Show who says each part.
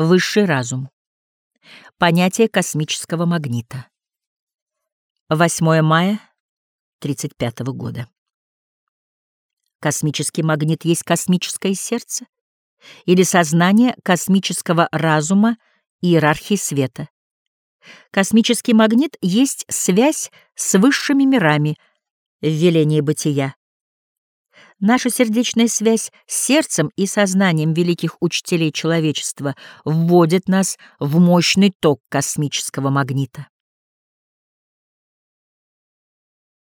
Speaker 1: Высший разум. Понятие космического магнита. 8 мая 35 года. Космический магнит есть космическое сердце или сознание космического разума иерархии света. Космический магнит есть связь с высшими мирами в велении бытия. Наша сердечная связь с сердцем и сознанием великих учителей человечества вводит нас в мощный ток космического магнита.